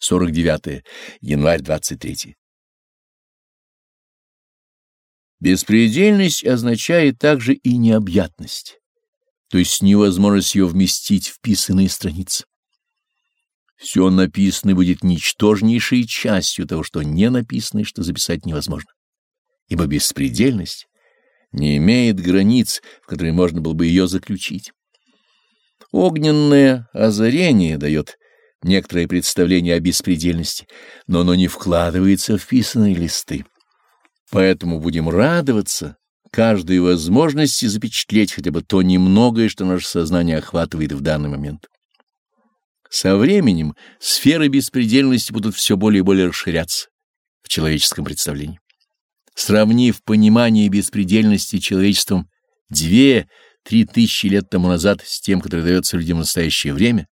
49 январь 23. Беспредельность означает также и необъятность, то есть невозможность ее вместить в писанные страницы. Все написанное будет ничтожнейшей частью того, что не написано и что записать невозможно. Ибо беспредельность не имеет границ, в которые можно было бы ее заключить. Огненное озарение дает некоторое представление о беспредельности, но оно не вкладывается в писанные листы. Поэтому будем радоваться каждой возможности запечатлеть хотя бы то немногое, что наше сознание охватывает в данный момент. Со временем сферы беспредельности будут все более и более расширяться в человеческом представлении. Сравнив понимание беспредельности человечеством две-три тысячи лет тому назад с тем, которое дается людям в настоящее время,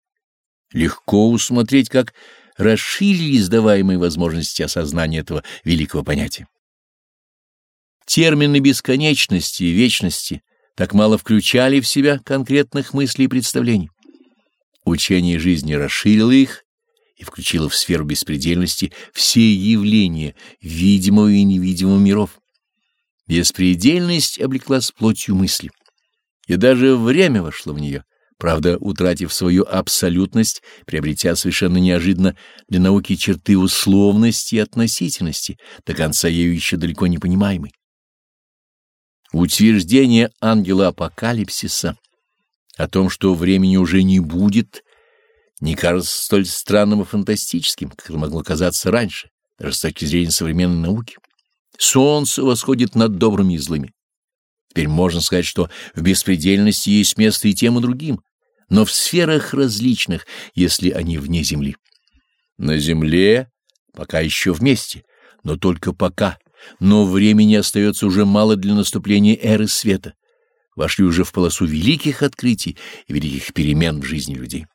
легко усмотреть, как расширились даваемые возможности осознания этого великого понятия. Термины бесконечности и вечности так мало включали в себя конкретных мыслей и представлений. Учение жизни расширило их и включило в сферу беспредельности все явления видимого и невидимого миров. Беспредельность облеклась плотью мысли, и даже время вошло в нее, правда, утратив свою абсолютность, приобретя совершенно неожиданно для науки черты условности и относительности, до конца ею еще далеко не понимаемой. Утверждение ангела апокалипсиса о том, что времени уже не будет, не кажется столь странным и фантастическим, как это могло казаться раньше, даже с точки зрения современной науки. Солнце восходит над добрыми и злыми. Теперь можно сказать, что в беспредельности есть место и тем, и другим, но в сферах различных, если они вне Земли. На Земле пока еще вместе, но только пока — но времени остается уже мало для наступления эры света. Вошли уже в полосу великих открытий и великих перемен в жизни людей.